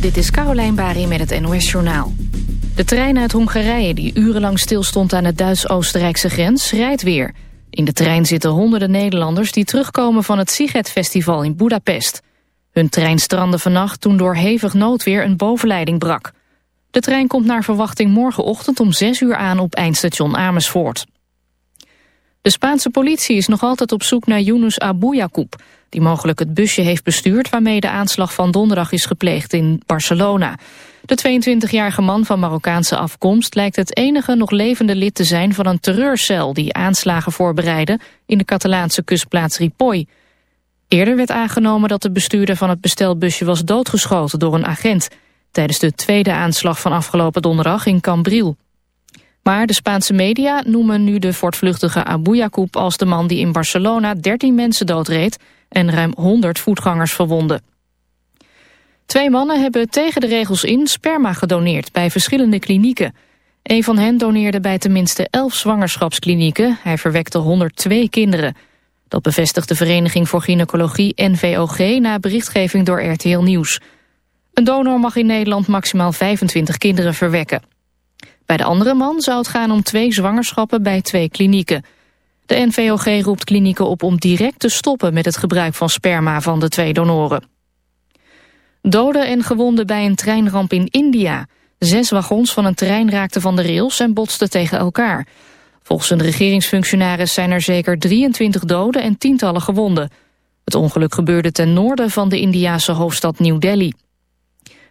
dit is Caroline Bari met het NOS Journaal. De trein uit Hongarije, die urenlang stilstond aan de Duits-Oostenrijkse grens, rijdt weer. In de trein zitten honderden Nederlanders die terugkomen van het Siget-festival in Budapest. Hun trein strandde vannacht toen door hevig noodweer een bovenleiding brak. De trein komt naar verwachting morgenochtend om 6 uur aan op eindstation Amersfoort. De Spaanse politie is nog altijd op zoek naar Yunus Abu die mogelijk het busje heeft bestuurd waarmee de aanslag van donderdag is gepleegd in Barcelona. De 22-jarige man van Marokkaanse afkomst lijkt het enige nog levende lid te zijn van een terreurcel die aanslagen voorbereidde in de Catalaanse kustplaats Ripoll. Eerder werd aangenomen dat de bestuurder van het bestelbusje was doodgeschoten door een agent tijdens de tweede aanslag van afgelopen donderdag in Cambril. Maar de Spaanse media noemen nu de voortvluchtige Abu Yacoub als de man die in Barcelona 13 mensen doodreed en ruim 100 voetgangers verwonden. Twee mannen hebben tegen de regels in sperma gedoneerd bij verschillende klinieken. Een van hen doneerde bij tenminste 11 zwangerschapsklinieken. Hij verwekte 102 kinderen. Dat bevestigt de Vereniging voor Gynaecologie NVOG na berichtgeving door RTL Nieuws. Een donor mag in Nederland maximaal 25 kinderen verwekken. Bij de andere man zou het gaan om twee zwangerschappen bij twee klinieken. De NVOG roept klinieken op om direct te stoppen met het gebruik van sperma van de twee donoren. Doden en gewonden bij een treinramp in India. Zes wagons van een trein raakten van de rails en botsten tegen elkaar. Volgens een regeringsfunctionaris zijn er zeker 23 doden en tientallen gewonden. Het ongeluk gebeurde ten noorden van de Indiase hoofdstad New Delhi.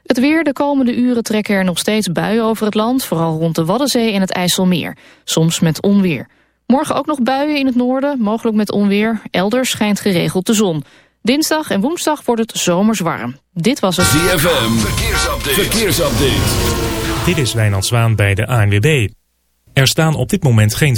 Het weer, de komende uren trekken er nog steeds buien over het land... vooral rond de Waddenzee en het IJsselmeer, soms met onweer. Morgen ook nog buien in het noorden, mogelijk met onweer. Elders schijnt geregeld de zon. Dinsdag en woensdag wordt het zomers warm. Dit was het... ZFM, verkeersupdate. verkeersupdate. Dit is Wijnand Zwaan bij de ANWB. Er staan op dit moment geen...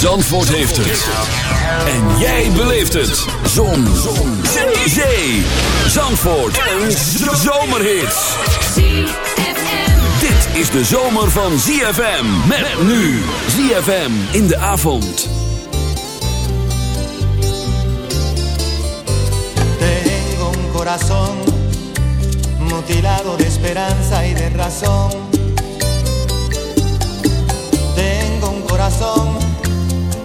Zandvoort heeft het. En jij beleeft het. Zon. Zon. Zee. Zandvoort. Een zomerhit is de zomer van ZFM. Met nu ZFM in de avond. Tengo un corazón mutilado de esperanza y de razón. Tengo un corazón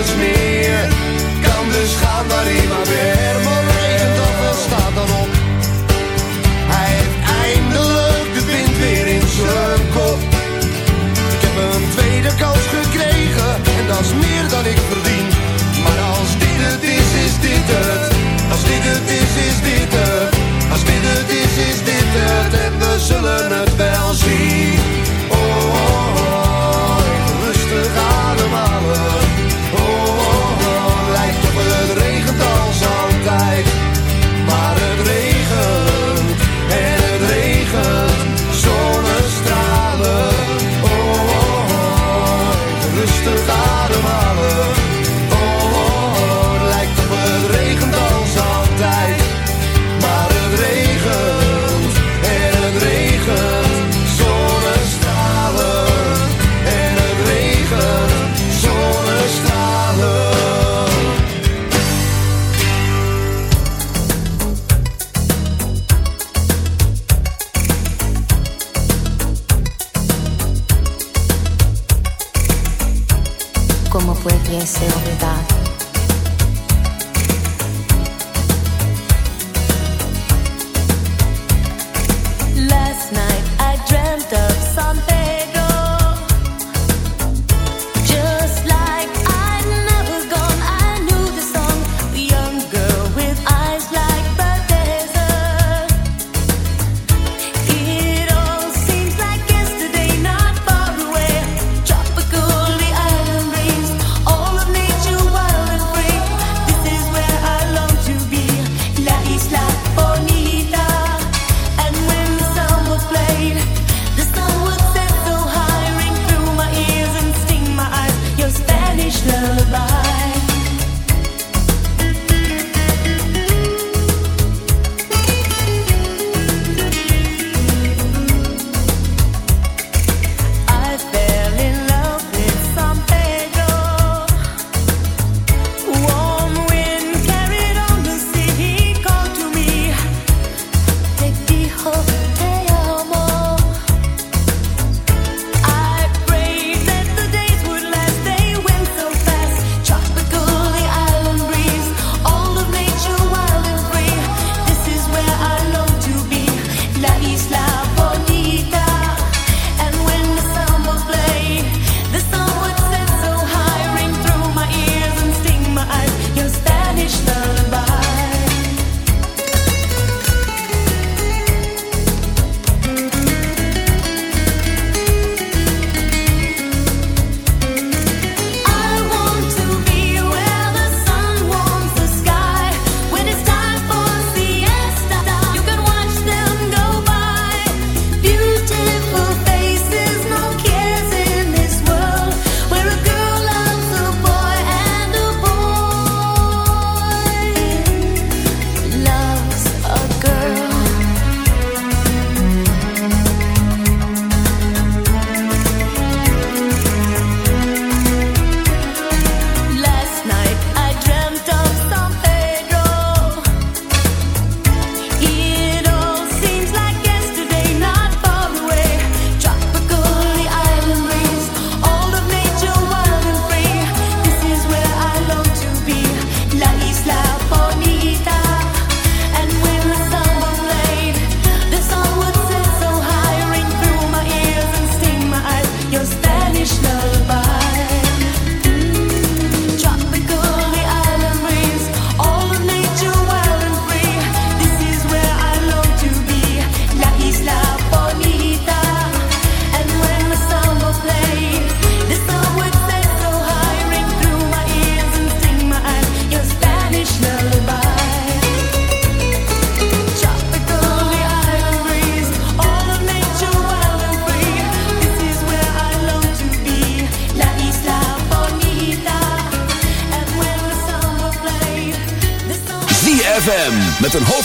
meer. Kan dus gaan maar hij maar weer. Maar regent of wel staat dan op. Hij heeft eindelijk de wind weer in zijn kop. Ik heb een tweede kans gekregen. En dat is meer dan ik verdien. Maar als dit het is, is dit het. Als dit het is, is dit het. Als dit het is, is dit het. En we zullen het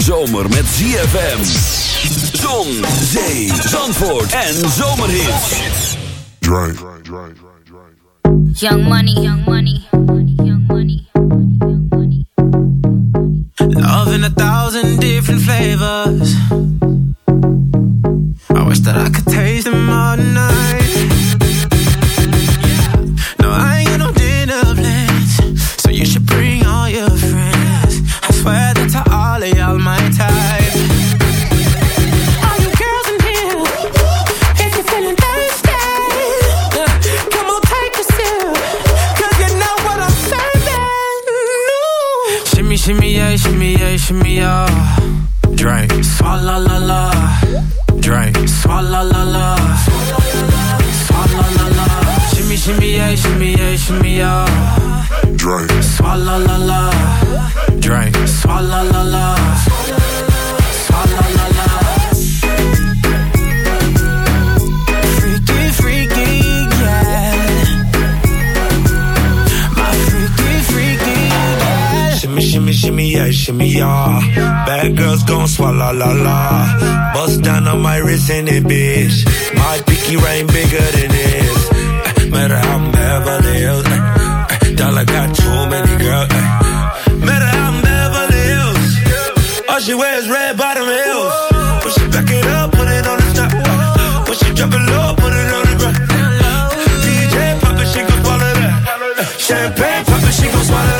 Hete zomer met ZFM. Zon, zee, zandvoort en zomerhits. Dre. Young money, young money, young money. Love in a thousand different flavors. I wish that I could taste them all night. Bad girls gon' swallow la la. Bust down on my wrist in it, bitch. My pinky ring bigger than this. Eh, Matter how I'm Beverly Hills. eh, eh, Dollar got too many girls. Matter how I'm Beverly Hills. All she wears red bottom heels. When she back it up, put it on the top. When she drop it low, put it on the ground. DJ pop it, she gon' swallow that. Champagne pop it, she gon' swallow that.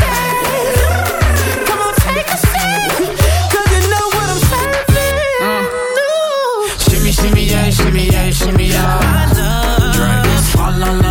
shimmy, y'all. Drink. La la